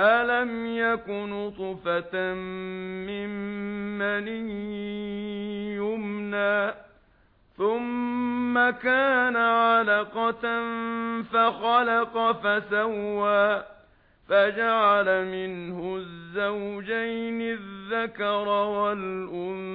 أَلَمْ يَكُنْ طُفَةً مِّن مَّنِيٍّ يُمْنَى ثُمَّ كَانَ عَلَقَةً فَخَلَقَ فَسَوَّى فَجَعَلَ مِنْهُ الزَّوْجَيْنِ الذَّكَرَ وَالْأُنثَى